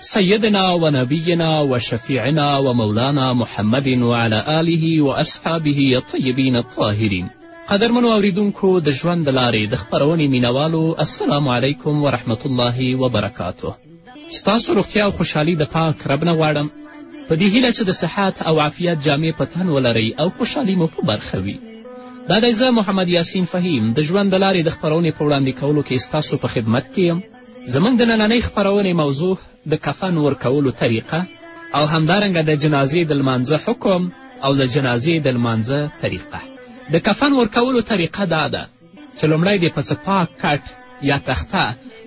سیدنا و نبینا و شفیعنا و مولانا محمد و علی آله و اصحابه الطیبین الطاهرین قدرمنو اوریدونکو د ژوند د لارې د خپرونې مینوالو السلام علیکم ورحمت الله وبرکاته ستاسو روغتیا او خوشحالي د پاک رب نه غواړم په دې هیله چې د صحت او عافیت جامې په تن ولرئ او خوشحالي مو په برخه وي دا دی زه محمد یاسین فهیم د ژوند د لارې د خپرونې په وړاندې کولو کې ستاسو په خدمت کې یم زموږ د نننۍ خپرونې موضوع د کفن ورکولو طریقه او همدارنګه د جنازې د لمانځه حکم او د جنازې د لمانځه طریقه د کفن ورکولو طریقه دا ده چې لومړی دې په څه پاک کټ یا تخته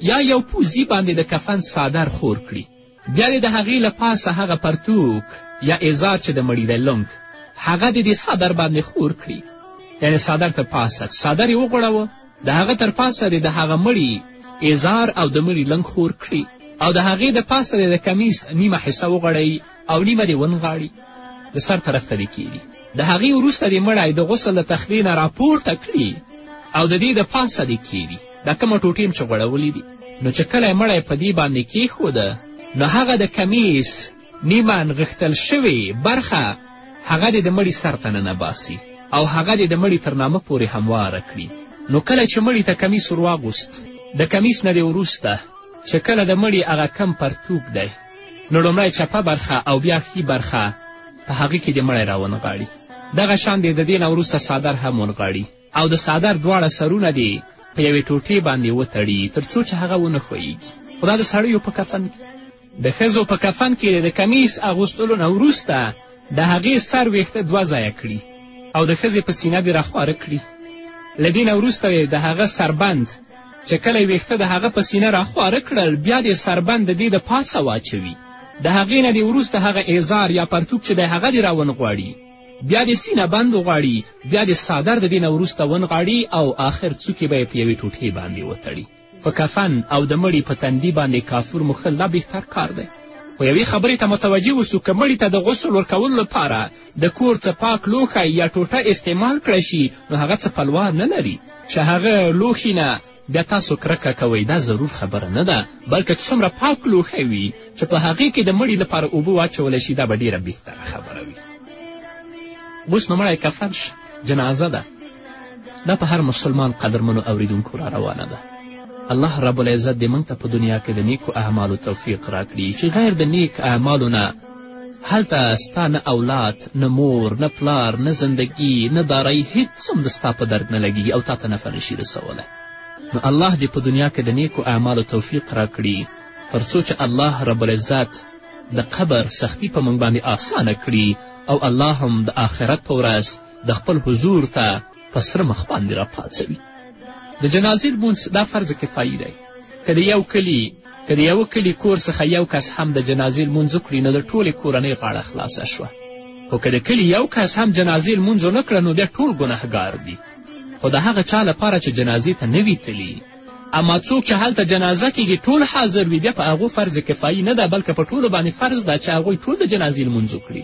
یا یو پوزي باندې د کفن څادر خور کړي بیا دې د هغې له پاسه هغه پرتوک یا ازار چې د مړي دی لونګ هغه دې دې صدر باندې خور کړي یعنې صدر ته پاسه صدر یې وغوړوه د هغه تر پاسه دې د هغه مړي ازار او د مړي لنګ خور کړي او د هغې د پاسه دې د کمیس نیمه حصه وغوړوي او نیمه دې ونغاړي د سر طرف ته دې کیږي د هغې وروسته دې مړی د غسل د تخلې نه راپورته کړي او د دې د پاسه دې کیږي دا کومه ټوټې یم چې غوړولي دي نو چې کله یې مړی په دې باندې کیښوده نو هغه د کمیس نیمه نغښتل شوې برخه هغه دې د مړي سر ته ننباسي او هغه دې د مړي تر نامه پورې همواره کړي نو کله چې مړي ته کمیس ور واغوست د کمیس نه دې وروسته چې کله د مړي هغه کم پرتوک دی نو لومړی چپه برخه او بیا ښي برخه په هغه کې دې مړی راونغاړي دغه شان دې د دې نه وروسته څادر هم ونغاړي او د څادر دواړه سرونه دې په یوې ټوټې باندې وتړي تر څو چې هغه ونه ښویږي خو دا د سړیو په کفن کې د ښځو په کفن کې د کمیس اغوستلو نه وروسته د هغې سر ویښته دوه ځایه کړي او د ښځې په سینه دې راخواره کړي له دې نه وروسته یې د هغه سربند چې کله یې ویښته د هغه په سینه راخواره کړل بیا دې سربند د دې د پاسه واچوي د هغې نه دې وروسته هغه اظهار یا پرتوک چې د هغه دې راونغواړي بیا دې سینه بند وغواړي بیا دې څادر د دې نه وروسته ونغاړي او آخر څوکې به یې په یوې ټوټې باندې وتړي په کفن او د مړي په تندي باندې کافور موښل دا بهتر کار دی خو یوې خبرې ته متوجه اوسو که مړي ته د غسل ورکولو لپاره د کور څه پاک لوښی یا ټوټه استعمال کړی شي نو هغه څه پلوا نه لري چې هغه لوښي نه بیا تاسو کرکه کوئ دا ضرور خبره نه ده بلکه چې څومره پاک لوښی وي چې په هغې کې د مړي لپاره اوبه واچول شي دا به ډېره بهتره خبره وي اوس نو مړی کفن شي جنازه ده دا په هر مسلمان قدرمنو اوریدونکو را روانه ده الله رب العزت دې موږ ته په دنیا کې د نیکو اعمالو توفیق راکړي چې غیر د نیک اعمالو نه هلته ستا نه اولاد نه مور نه پلار نه زندګي نه دارای هیڅ هم د ستا په درد نه لګیږي او تا ته نفع نشي رسولی نو الله دې په دنیا کې د نیکو اعمالو توفیق راکړي تر څو چې الله رب العزت د قبر سختی په موږ باندې آسانه کړي او الله هم د آخرت په ورځ د خپل حضور ته په سره مخ باندې راپاڅوي د جنازې لمونځ دا فرض کفایي دی که د یو کلي که د یوه کلي کور څخه یو کس هم د جنازې لمونځ وکړي نو د ټولې کورنۍ غاړه خلاصه شوه خو که د کلي یو کس هم جنازې لمونځ ونه کړه نو بیا ټول ګنهګار دي خو د هغه چا لپاره چې جنازې ته نه وي تلي اما څوک چې هلته جنازه کیږي ټول حاضر وي بیا په هغو فرض کفایي نه ده بلکې په ټولو باندې فرض ده چې هغوی ټول د جنازې لمونځ وکړي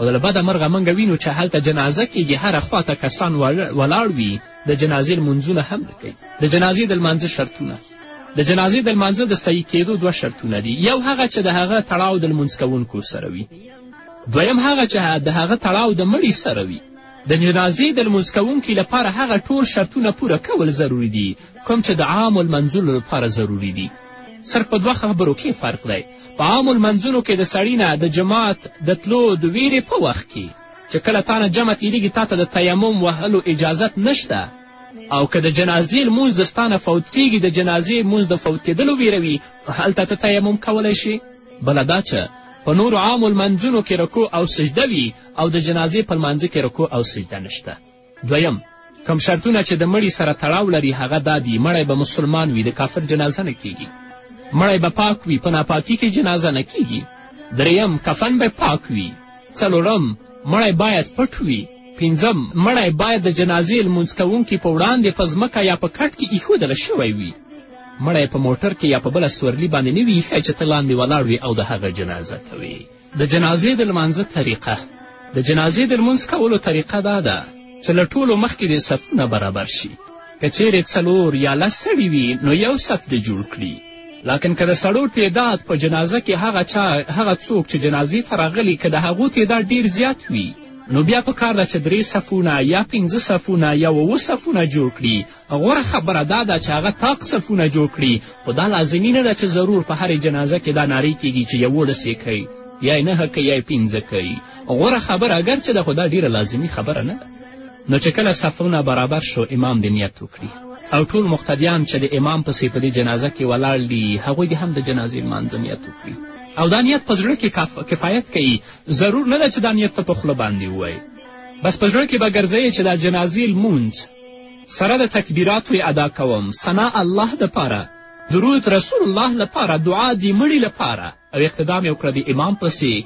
او له بده مرغه موږ وینو چې هلته جنازه کیږي هره خوا ته کسان ولاړ وي د جنازې لمونځونه هم نه کوي د جنازې د لمانځه شرطونه د جنازې د لمانځه د صحیح کېدو دوه شرطونه دي یو هغه چې د هغه تړاو د لمونځ کوونکو سره وي دویم هغه چې د هغه تړاو د مړي سره وي د جنازې د لمونځ کوونکي لپاره هغه ټول شرطونه پوره کول ضروري دي کوم چې د عامو لمنځلو لپاره ضروري دي صرف په دوه خبرو کې فرق دی په عامو لمنځونو کې د سړي نه د جماعت د تلو د ویرې په وخت کې چې کله تا نه جمع تیریږي تا ته د تیمم وهلو اجازت نشته او که د جنازې لمونځ د ستا نه فوت کیږي د جنازې لمونځ د فوت کېدلو ویره وي هلته ته تیمم کولی شي بله دا چې په نورو عامو لمنځونو کې رکوع او سجده وي او د جنازې په لمانځه کې رکوع او سجده نشته دویم، کوم شرطونه چې د مړي سره تړاو لري هغه دا دي مړی به مسلمان وي د کافر جنازه نه کیږي مړی به پاک وي په ناپاکي کې جنازه نه کیږي دریم کفن به پاک وي څلورم مړی باید پټ وي پنځم مړی باید د جنازې لمونځ کوونکي په وړاندې په ځمکه یا په کټ کې ایښودل شوی وي مړی په موټر کې یا په بله سورلي باندې نه وي ایښی چې ته لاندې ولاړ وي او د هغه جنازه کوې د جنازې د لمانځه طریقه د جنازې د لمونځ کولو طریقه دا ده چې له ټولو مخکې دې صفونه برابر شي که چیرې څلور یا لس سړي وي نو یو صف دې جوړ کړي لاکن که د سړو تعداد په جنازه کې هغه چا هغه څوک چې جنازې ته راغلي که د هغو تعداد ډیر زیات وي نو بیا په کار ده چې درې صفونه یا پنځه صفونه یا اووه صفونه جوړ کړي غوره خبره دا ده چې هغه طاق صفونه جوړ کړي خو دا لازمي نه ده چې ضرور په هرې جنازه کې دا نارې کیږي چې یوولس یې کوي یا یې نهه کوي یا یې پنځه کوي غوره خبره اګر چې ده خو دا ډیره لازمي خبره نه ده نو چې کله صفونه برابر شو امام دې نیت وکړي او ټول مقتدیان چې د امام پسې په دې جنازه کې ولاړ دي هغوی دې هم د جنازې لمانځه نیت وکړي او دا نیت په زړه کې کفایت کوي ضرور نه ده چې دا نیت ته په خوله باندې ووایي بس په زړه کې به ګرځوې چې دا جنازې لمونځ سره د تکبیراتو یې ادا کوم ثنا الله دپاره درود رسول الله لپاره دعا دی مړي لپاره او اقتدام یې وکړه د امام پسې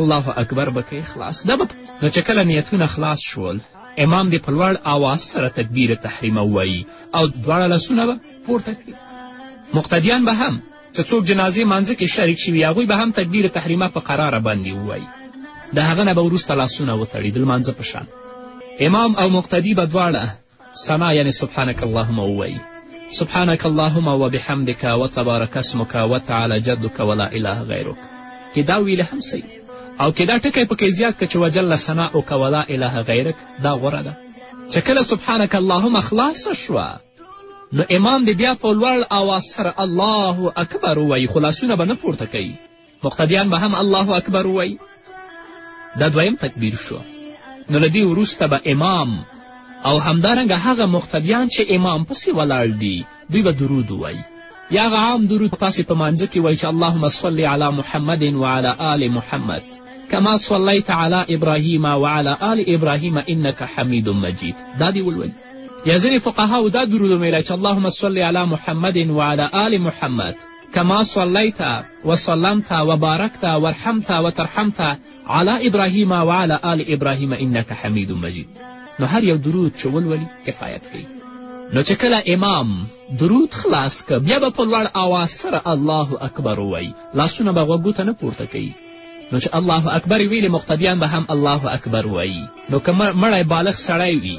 الله اکبر به کوي خلاص دا به نو چې کله نیتونه خلاص شول امام دې په لوړ آواز سره تکبیر تحریمه ووایي او دواړه لاسونه به پورته کړي مقتدیان به هم که څوک جنازې لمانځه کې شریک شوي هغوی به هم تکبیر تحریمه په قراره باندې ووایي د هغه نه به وروسته لاسونه وتړي د لمانځه په شان امام او مقتدي به دواړه ثنا یعنې سبحانک اللهم ووایي سبحانک اللهم وبحمدک وتبارک اسمک وتعالی جدک ولا اله غیرک که دا ویل هم صحیح او که دا ټکی پکې زیات که چې وجل ثناؤک ولا اله غیرک دا غوره ده چې کله سبحانک اللهم خلاصه شوه نو امام دې بیا په لوړ آواز سره الله اکبر ووایي خو لاسونه به نه پورته کوي مقتدیان به هم الله اکبر ووایي دا دویم تکبیر شو نو له دې وروسته به امام او همدارنګه هغه مقتدیان چې امام پسې ولاړ دي دوی به درود ووایي یا هغه عام درود تاسې په مانځه کې وایي چې اللهم صل علی محمد وعلى آل محمد کما صلیت علی ابراهیم وعلى آل ابراهیم انک حمید مجید دا دې ولولي یا ځینې فقهاو دا درود ویلی چې اللهم صل علی محمد وعلی آل محمد کما صلیت وسلمت وبارکت وارحمت وترحمت علی ابراهیم وعلی آل ابراهیم انک حمید مجید نو هر یو درود چې ولولي کفایت کوي نو چې کله امام درود خلاص که بیا به په لوړ آواز سره الله اکبر ووایي لاسونه به غوږو ته نه پورته کوي نو چې الله اکبر ویلې مقتدیان به هم الله اکبر وایي نو که مړی بالغ سړی وي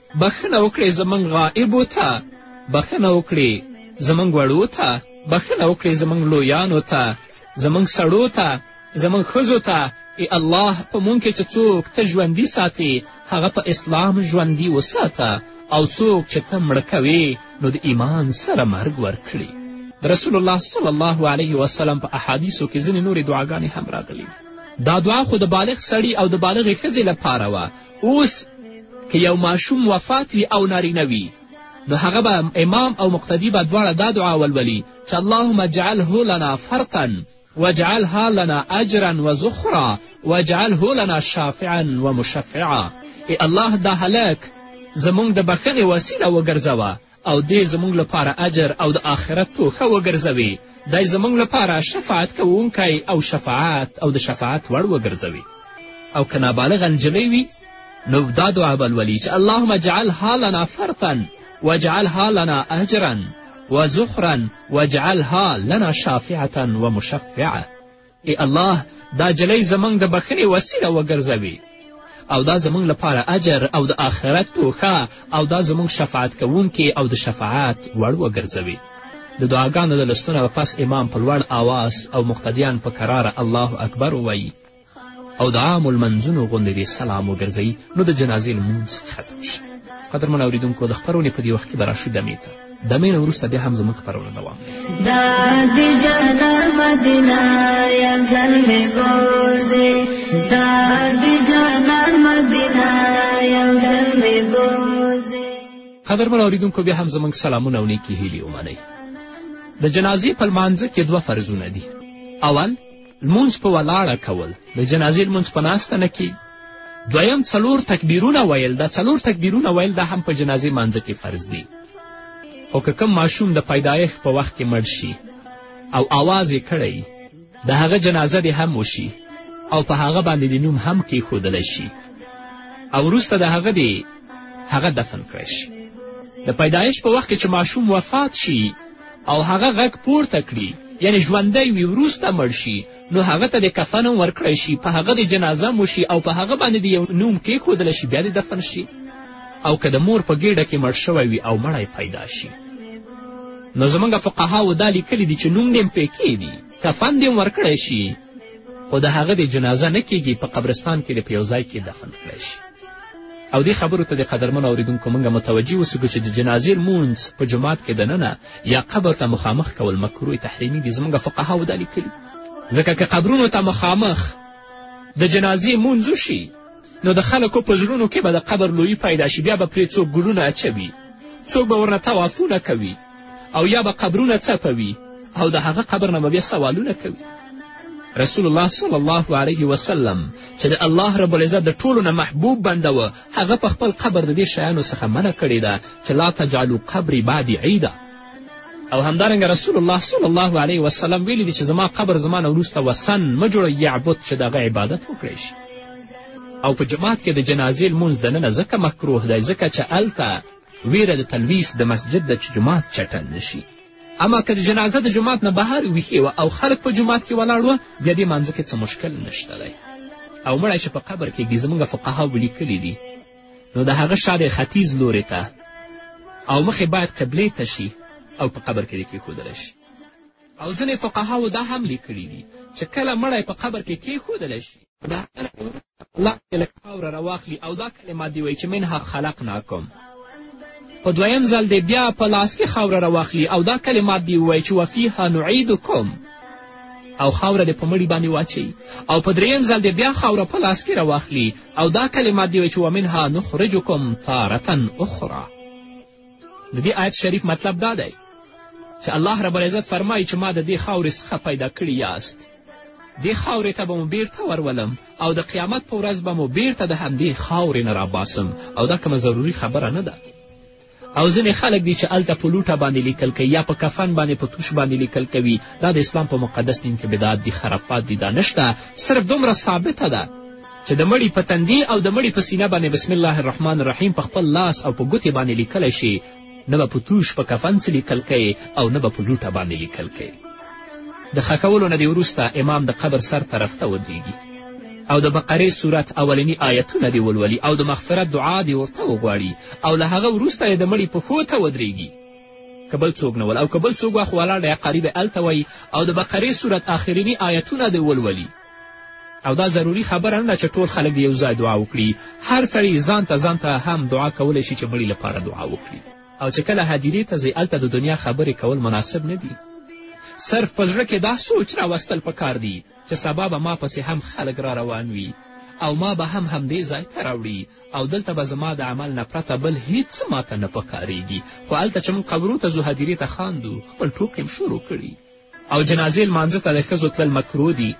بخښنه وکړې زموږ غائبو ته بخښنه وکړې زموږ وړو ته بخښنه وکړې زموږ لویانو ته زموږ سړو ته زموږ ښځو ته ای الله په مونږ کې چې څوک ته ژوندي ساتې هغه په اسلام ژوندي وساته او څوک چې ته مړه کوې نو د ایمان سره مرګ ورکړي د رسول الله صلی الله علیه وسلم په احادیثو کې ځینې نورې دعاګانې هم راغلي دا دعا خو د بالغ سړي او د بالغې ښځې لپاره وه اوس که یو ماشوم وفات وي او نارینه وي نو هغه به امام او مقتدي به دواړه دا دعا ولولي چې اللهم اجعله لنا فرقا واجعلها لنا اجرا و زخرا واجعله لنا شافعا و مشفعا ای الله دا هلک زموږ د بخښنې وسیله وګرځوه او دی زموږ لپاره اجر او د آخرت توښه وګرځوي دی زموږ لپاره شفاعت کوونکی او شفاعت او د شفاعت وړ وګرځوي او که نابالغه نجلۍ وي نو دا دعا به لولي چې اللهم اجعلها لنا فرطا واجعلها لنا اجرا وزخرا واجعلها لنا شافعة ومشفعة ای الله دا جلۍ زموږ د بخښنې وسیله وګرځوي او دا زموږ لپاره اجر او د آخرت توښه او دا زموږ شفاعت کوونکې او د شفاعت وړ وګرځوي د دعاګانو د لستونه به پس امام په لوړ آواز او مقتدیان په کراره الله اکبر ووایي او د عامو لمنځونو غوندې دې سلام وګرځوي نو د جنازې لمونځ ختم شي قدرمن اورېدونکو د خپرونې په دې وخت کې به راشو دمې ته د مې نه وروسته بیا هم زموږ خپرونه دوام لري دا د جنت مدینه یا زلمې بوزي دا د جنت مدینه یا زلمې بوزي قدرمن اورېدونکو بیا هم زموږ سلامونه او نیکې هیلې ومنئ د جنازې په لمانځه کې دوه فرضونه دي اول لمونځ په ولاړه کول د جنازې لمونځ په ناسته نه کیږي دویم څلور تکبیرونه ویل دا څلور تکبیرونه ویل دا هم په جنازې مانځه کې فرض دي خو که کوم ماشوم د پیدایښت په وخت کې مړ شي او آواز یې کړی د هغه جنازه دې هم وشي او په هغه باندې د نوم هم کیښودلی شي او وروسته د هغه دې هغه دفن کړی شي د پیدایش په وخت کې چې ماشوم وفات شي او هغه غږ پورته کړي یعنې ژوندی وي وروسته مړ شي نو هغه ته د کفن هم ورکړی شي په هغه د جنازه هم وشي او په هغه باندې د یو نوم کیښودل شي بیا د دفن شي او که د مور په ګېډه کې مړ شوی وي او مړی پیدا شي نو زموږ فقهاو دا لیکلي دي چې نوم دې هم پې کښېږدي کفن دې ورکړی شي خو د هغه د جنازه نه کیږي په قبرستان کې دې په یو ځای کې دفن کړی شي او دې خبرو ته د قدرمنو اوریدونکو موږ متوجه اوسو چې د جنازې لمونځ په جومات کې دننه یا قبر ته مخامخ کول مکروه تحریمي دي زموږ فقهاو دا لیکلي ځکه که قبرونو ته مخامخ د جنازې مونځ وشي نو د خلکو په زړونو کې به د قبر لویي پیدا شي بیا به پرې څوک ګلونه اچوي څوک به ورنه توافونه کوي او یا به قبرونه څپوي او د هغه قبر نه به بیا سوالونه کوي رسول الله صلی الله علیه وسلم چې د الله رب العزت د ټولو نه محبوب بنده و هغه په خپل قبر د دې شیانو څخه منع کړې ده چې لا تجعلو قبري بعدي عیده او همدارنګه رسول الله صلی الله علیه وسلم ویلي دي چې زما قبر زما نه وروسته وسن مه جوړه یعبد چې د هغه عبادت وکړی شي او په جماعت کې د جنازې لمونځ دننه ځکه مکروه دی ځکه چې هلته ویره د تلویس د مسجد ده چې جومات چټل نه شي اما که جنازه د جومات نه بهر ویښې وه او خلک په جومات کې ولاړ وه بیا دې مانځه کې څه مشکل نشته دی او مړی چې په قبر کېږي زموږ فقهاو لیکلي دي نو د هغه شا دی ختیځ لورې ته او مخې باید قبلې ته شي او په قبر کې دې کېښودلی شي او ځینې فقهاو دا هم لیکلي دي چې کله مړی په قبر کې کېښودلی شي دا الله له خاوره راواخلي او دا کلمه دې وایي چې منها خلقناکم په دویم ځل دی بیا په لاس کې خاوره راواخلي او دا کلمات دی ووایي چې وفیها نعیدکم او خاوره دې په مړي باندې واچوي او په دریم ځل دې بیا خاوره په لاس کې راواخلي او دا کلمات دې وایي چې ومنها نخرجکم تارتا اخرى د دې آیت شریف مطلب دا دی چې الله رب العزت فرمایي چې ما د دې خاورې څخه پیدا کړي یاست دې خاورې ته به مو بیرته ورولم او د قیامت په ورځ به مو بیرته د همدې خاورې نه راباسم او دا کومه ضروري خبره نه ده او ځینې خلک دي چې هلته په لوټه باندې لیکل کوي یا په کفن باندې په توش باندې لیکل کوي دا د اسلام په مقدس دین کې بدعت دي خرافات دي دا نشته صرف دومره ثابته ده چې د مړي په تندي او د مړي په سینه باندې بسم الله الرحمن الرحیم په خپل لاس او په ګوتې باندې لیکلی شي نه به په توش په کفن څه لیکل کوي او نه به په لوټه باندې لیکل کوي د خکولو نه دې وروسته امام د قبر سر طرف ته ودرېږي او د بقرې صورت اولني آیتونه دې ولولي او د مغفرت دعا دې ورته وغواړي او له هغه وروسته یې د مړي پښو ته ودرېږي که بل څوک نه ول او که بل څوک وخت ولاړ یا قریب هلته وایي او د بقرې صورت آخریني آیتونه دې ولولي او دا ضروري خبره نه ده چې ټول خلک د یو ځای دعا وکړي هر سړی ځان ته ځان ته هم دعا کولی شي چې مړي لپاره دعا وکړي او چې کله هدیرې ته ځئ هلته د دنیا خبرې کول مناسب نه دي صرف په زړه کې دا سوچ راوستل پکار دي چې سبا به ما پسې هم خلک را روان وي او ما به هم همدې ځای ته راوړي او دلته به زما د عمل نه پرته بل هیڅ ماته نه پکارېږي خو هلته چې موږ قبرو ته ځو هدیرې ته خاندو خپل ټوکې هم شروع کړي او جنازې لمانځه ته د ښځو تلل مکرو دي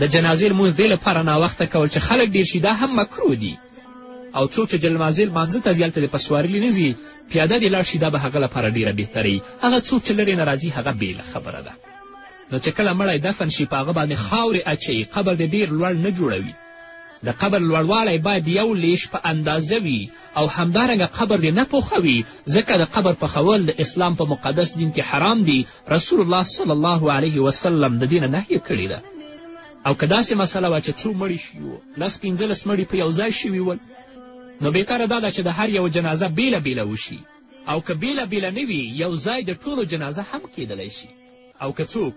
د جنازې لمونځ دې لپاره ناوخته کول چې خلک ډېر شي دا هم مکرو دي او څوک چې جنازې لمانځه ته ځي هلته دې په سوارلي نه ځي پیاده دې لاړ شي دا به هغه لپاره ډېره بهتري هغه څوک چې لرې نه راځي هغه بېله خبره ده نو چې کله مړی دفن شي په هغه باندې خاورې اچوي قبر دې ډېر لوړ نه جوړوي د قبر لوړوالی باید یو لیش په اندازه وي او همدارنګه قبر دې نه پوخوي ځکه د قبر پخول د اسلام په مقدس دین کې حرام دي رسول الله صلی الله علیه وسلم د دې نه نهیه کړې ده او که داسې مسله وه چې څو مړي شوي وو لس پنځلس مړي په یو ځای شوي ول نو بهتره دا ده چې د هر یو جنازه بیله بیله وشي او که بیله بیله نه وي یو ځای د ټولو جنازه هم کیدلی شي او که څوک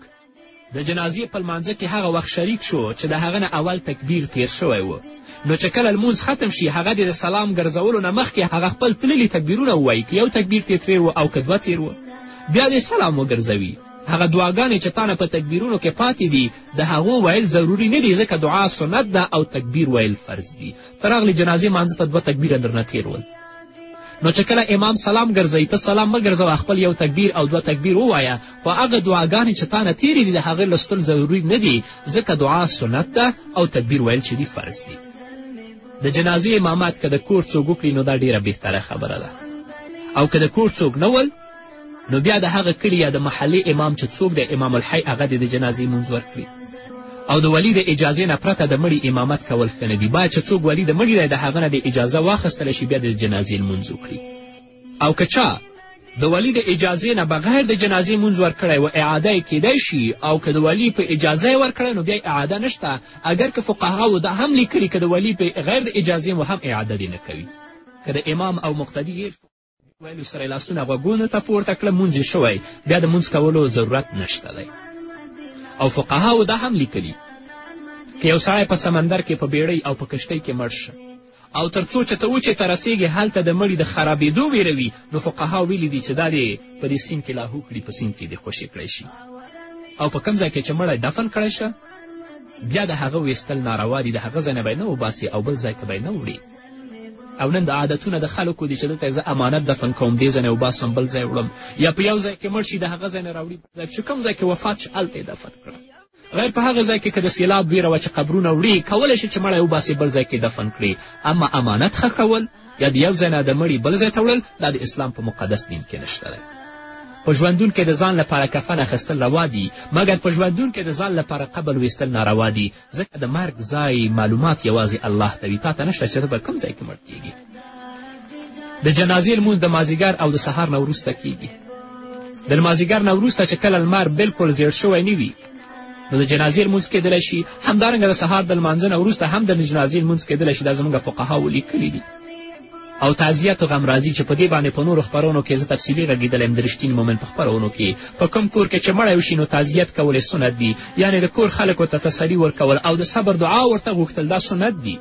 د جنازې په لمانځه کې هغه وخت شریک شو چې د هغه نه اول تکبیر تیر شوی و نو چې کله لمونځ ختم شي هغه دې د سلام ګرځولو نه مخکې هغه خپل تللي تکبیرونه ووایي که یو تکبیر تې ترې او که دوه تیر و بیا دې سلام وګرځوي هغه دعاګانې چې تا نه په تکبیرونو کې پاتې دي د هغو ویل ضروري نه دي ځکه دعا سنت ده او تکبیر ویل فرض دي ته راغلې جنازې مانځه ته دوه تکبیره درنه تېر ول نو چې کله امام سلام ګرځوي ته سلام مه ګرځوه خپل یو تکبیر او دوه تکبیر ووایه خو هغه دعاګانې چې تا نه تېرې دي د هغې لوستل ضروري نه دي ځکه دعا سنت ده او تکبیر ویل چې دي فرض دي د جنازې امامات که د کور څوک وکړي نو دا ډیره بهتره خبره ده او که د کور څوک نه ول نو بیا د هغه کلي یا د محلې امام چې څوک دی امام الحی هغه دې د جنازې مونځ ورکړي او د ولي د اجازې نه پرته د مړي امامت کول ښه نه دي باید چې څوک ولي د مړي دی د هغه نه د اجازه واخیستله شي بیا د جنازې لمونځ وکړي او که چا د ولي د اجازې نه بغیر د جنازې مونځ ورکړی و اعاده یې کیدای شي او که د ولي په اجازه یې ورکړی نو بیا یې اعاده نشته اګر که فقهاو دا هم لیکلي که د ولي په غیر د اجازې مو هم اعاده دې نه کوي که د امام او مقتدي ویلو سره یې لاسونه غوږونو ته پورته کړه مونځ یې شوی بیا د مونځ کولو ضرورت نشته دی او فقهاو دا هم لیکلي که یو سړی په سمندر کې په بیړۍ او په کشتۍ کې مړ شه او تر څو چې ته وچې ته رسېږې هلته د مړي د خرابېدو ویره وي نو فقها ویلي دي چې دا دې په دې سیند کې لاهو کړي په سیند کې دې خوشې کړی شي او په کوم ځای کې چې مړی دفن کړی شه بیا د هغه ویستل ناروا دي د هغه ځای نه به یې نه وباسې او بل ځای ته به یې نه وړي او نن د عادتونه د خلکو دي چې دلته زه امانت دفن کوم دې ځای نه وباسم بل ځای وړم یا په یو ځای کې مړ شي د هغه ځای نه راوړي چې کوم ځای کې وفات شي هلته یې دفن کړم غیر په هغه ځای کې که د سیلاب ویره وه چې قبرونه وړي کولی شي چې مړی وباسې بل ځای کې دفن کړي اما امانت خښول یا د یو ځای نه د مړي بل ځای ته وړل دا د اسلام په مقدس دین کې نشته دی په ژوندون کې د ځان لپاره کفن اخیستل روا دي مګر په ژوندون کې د ځان لپاره قبر ویستل ناروا دي ځکه د مرګ ځای معلومات یوازې الله ته وي تا ته نشته چې ته په کوم ځای کې مړ کیږي د جنازې لمونځ د مازیګر او د سهار نه وروسته کیږي د لمازیګر نه وروسته چې کله لمر بلکل زیړ شوی نه وي نو د جنازې لمونځ کېدلی شي همدارنګه د سهار د لمانځه نه وروسته هم د جنازې لمونځ کېدلی شي دا زموږ فقهاو لیکلي دي او تعزیت و غم راځي چې په دې باندې په نورو خپرونو کې زه تفصیلي غږېدلی یم د رښتین مومن په خپرونو کې په کوم کور کې چې مړی وشي نو تعزیت کول سنت دي یعنې د کور خلکو ته تسلي ورکول او د صبر دعا ورته غوښتل دا سنت دي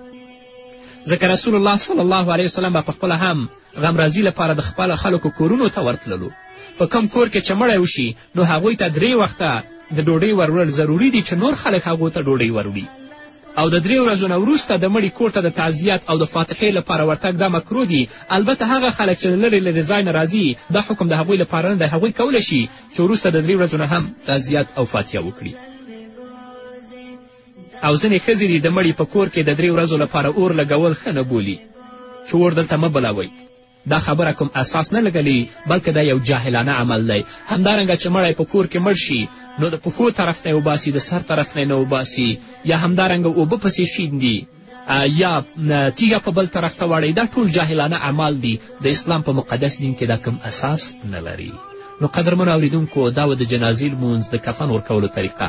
ځکه رسول الله صلی الله علیه وسلم به پخپله هم غمرازي لپاره د خپل خلکو کورونو ته ورتللو په کوم کور کې چې مړی وشي نو هغوی ته درې وخته د ډوډۍ وروړل ضروري دي چې نور خلک هغو ته ډوډۍ وروړي او د درې ورځو نه وروسته د مړي کور ته د تعزیت او د فاتحې لپاره ورتګ دا مکرو دي البته هغه خلک چې له لرې لرې ځای نه راځي دا حکم د هغوی لپاره نه دی هغوی کولی شي چې وروسته د درې ورځو نه هم تعزیت او فاتحه وکړي او ځینې ښځې دي د مړي په کور کې د درې ورځو لپاره اور لګول ښه نه بولي چې اور دلته مه بلاوئ دا خبره کوم اساس نه لګلی بلکې دا یو جاهلانه عمل دی همدارنګه چې مړی په کور کې مړ شي نو د پښو طرف نه یې وباسي د سر طرف نه یې نه وباسي یا همدارنګه اوبه پسې شیندي یا تیږه په بل طرف ته واړوي دا ټول جاهلانه اعمال دي د اسلام په مقدس دین کې دا کوم اساس نه لري نو قدرمنو اوریدونکو دا و د جنازې لمونځ د کفن ورکولو طریقه